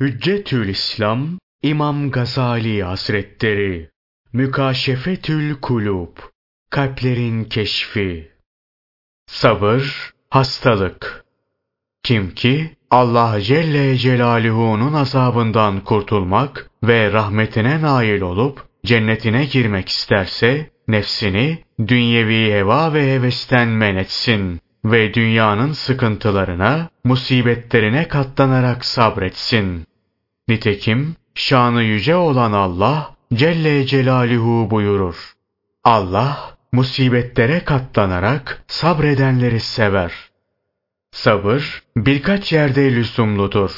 Hüccetül İslam İmam Gazali Hazretleri Mükaşefetül Kulub Kalplerin Keşfi Sabır, hastalık. Kim ki Allah Celle Celaluhu'nun azabından kurtulmak ve rahmetine nail olup cennetine girmek isterse nefsini dünyevi heva ve hevesten men etsin ve dünyanın sıkıntılarına, musibetlerine katlanarak sabretsin. Nitekim şanı yüce olan Allah Celle Celaluhu buyurur. Allah musibetlere katlanarak sabredenleri sever. Sabır birkaç yerde lüzumludur.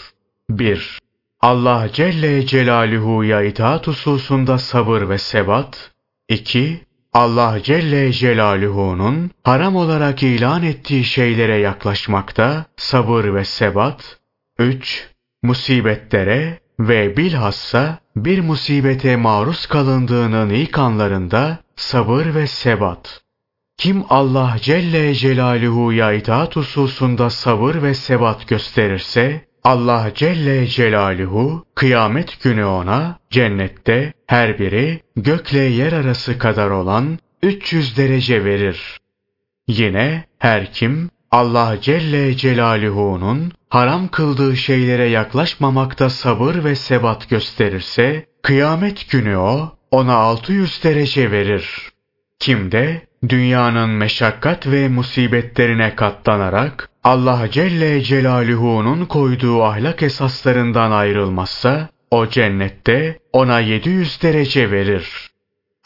1. Allah Celle Celaluhu'ya itaat hususunda sabır ve sebat. 2. Allah Celle Celaluhu'nun haram olarak ilan ettiği şeylere yaklaşmakta sabır ve sebat. 3. Musibetlere ve bilhassa bir musibete maruz kalındığının ilk anlarında sabır ve sebat. Kim Allah Celle Celaluhu'ya itaat hususunda sabır ve sebat gösterirse, Allah Celle Celaluhu kıyamet günü ona cennette her biri gökle yer arası kadar olan 300 derece verir. Yine her kim Allah Celle Celaluhu'nun haram kıldığı şeylere yaklaşmamakta sabır ve sebat gösterirse, kıyamet günü o ona 600 derece verir. Kim de dünyanın meşakkat ve musibetlerine katlanarak Allah Celle Celaluhu'nun koyduğu ahlak esaslarından ayrılmazsa, o cennette ona 700 derece verir.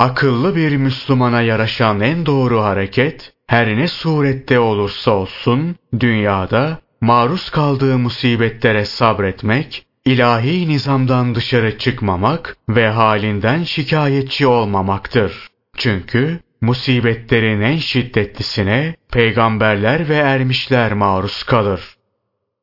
Akıllı bir Müslümana yaraşan en doğru hareket, her ne surette olursa olsun, dünyada maruz kaldığı musibetlere sabretmek, ilahi nizamdan dışarı çıkmamak ve halinden şikayetçi olmamaktır. Çünkü musibetlerin en şiddetlisine peygamberler ve ermişler maruz kalır.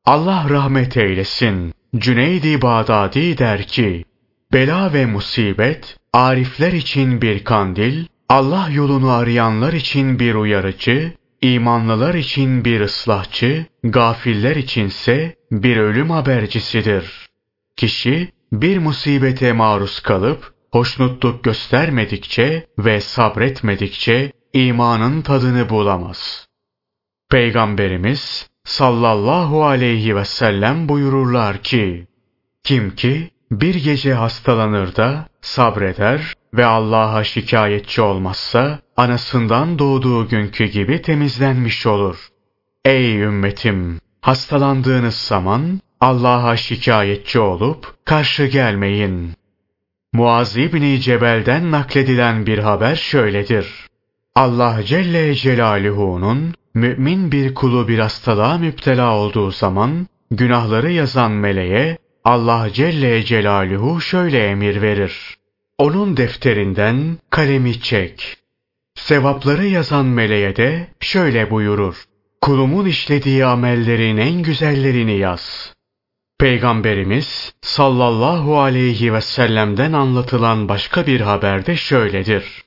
Allah rahmet eylesin. Cüneydi Bağdadi der ki, Bela ve musibet, arifler için bir kandil, Allah yolunu arayanlar için bir uyarıcı, imanlılar için bir ıslahçı, gafiller içinse bir ölüm habercisidir. Kişi bir musibete maruz kalıp hoşnutluk göstermedikçe ve sabretmedikçe imanın tadını bulamaz. Peygamberimiz sallallahu aleyhi ve sellem buyururlar ki, kim ki bir gece hastalanır da sabreder ve Allah'a şikayetçi olmazsa anasından doğduğu günkü gibi temizlenmiş olur. Ey ümmetim! Hastalandığınız zaman Allah'a şikayetçi olup karşı gelmeyin. Muaz İbni Cebel'den nakledilen bir haber şöyledir. Allah Celle Celaluhu'nun mümin bir kulu bir hastalığa müptela olduğu zaman günahları yazan meleğe Allah Celle Celaluhu şöyle emir verir. Onun defterinden kalemi çek. Sevapları yazan meleğe de şöyle buyurur. Kulumun işlediği amellerin en güzellerini yaz. Peygamberimiz sallallahu aleyhi ve sellem'den anlatılan başka bir haberde şöyledir.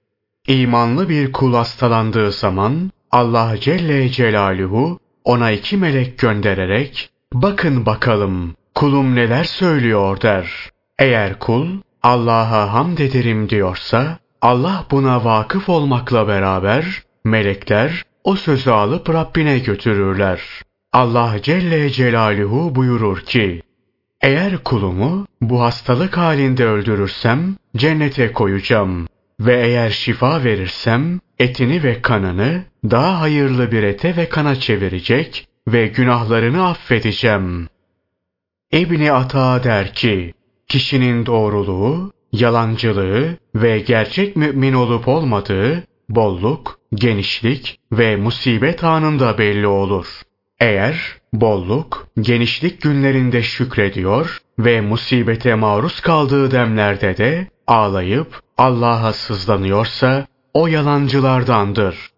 İmanlı bir kul hastalandığı zaman Allah Celle Celaluhu ona iki melek göndererek bakın bakalım kulum neler söylüyor der. Eğer kul Allah'a hamd ederim diyorsa Allah buna vakıf olmakla beraber melekler o sözü alıp Rabbine götürürler. Allah Celle Celaluhu buyurur ki, eğer kulumu bu hastalık halinde öldürürsem cennete koyacağım ve eğer şifa verirsem etini ve kanını daha hayırlı bir ete ve kana çevirecek ve günahlarını affedeceğim. İbni Ata der ki, kişinin doğruluğu, yalancılığı ve gerçek mümin olup olmadığı bolluk, genişlik ve musibet anında belli olur. Eğer bolluk, genişlik günlerinde şükrediyor ve musibete maruz kaldığı demlerde de ağlayıp Allah'a sızlanıyorsa o yalancılardandır.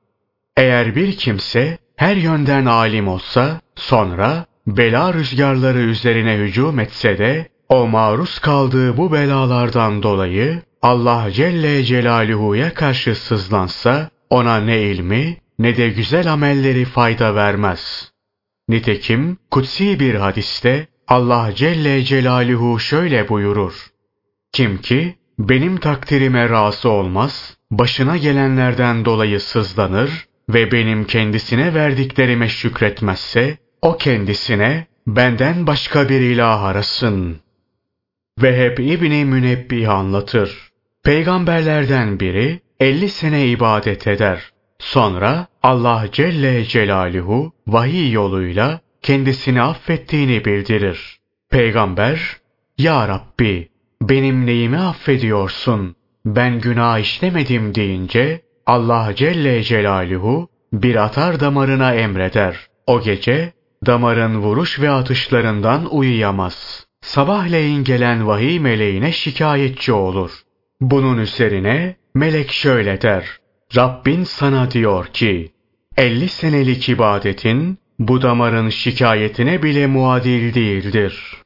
Eğer bir kimse her yönden alim olsa sonra bela rüzgarları üzerine hücum etse de o maruz kaldığı bu belalardan dolayı Allah Celle Celaluhu'ya karşı sızlansa ona ne ilmi ne de güzel amelleri fayda vermez. Nitekim kutsi bir hadiste Allah Celle Celaluhu şöyle buyurur. Kim ki benim takdirime razı olmaz, başına gelenlerden dolayı sızlanır ve benim kendisine verdiklerime şükretmezse, o kendisine benden başka bir ilah arasın. Ve hep İbni Münebbih anlatır. Peygamberlerden biri 50 sene ibadet eder. Sonra Allah Celle Celaluhu vahiy yoluyla kendisini affettiğini bildirir. Peygamber, Ya Rabbi, benim neyimi affediyorsun? Ben günah işlemedim deyince, Allah Celle Celaluhu bir atar damarına emreder. O gece damarın vuruş ve atışlarından uyuyamaz. Sabahleyin gelen vahiy meleğine şikayetçi olur. Bunun üzerine melek şöyle der. Rabbin sana diyor ki, 50 senelik ibadetin bu damarın şikayetine bile muadil değildir.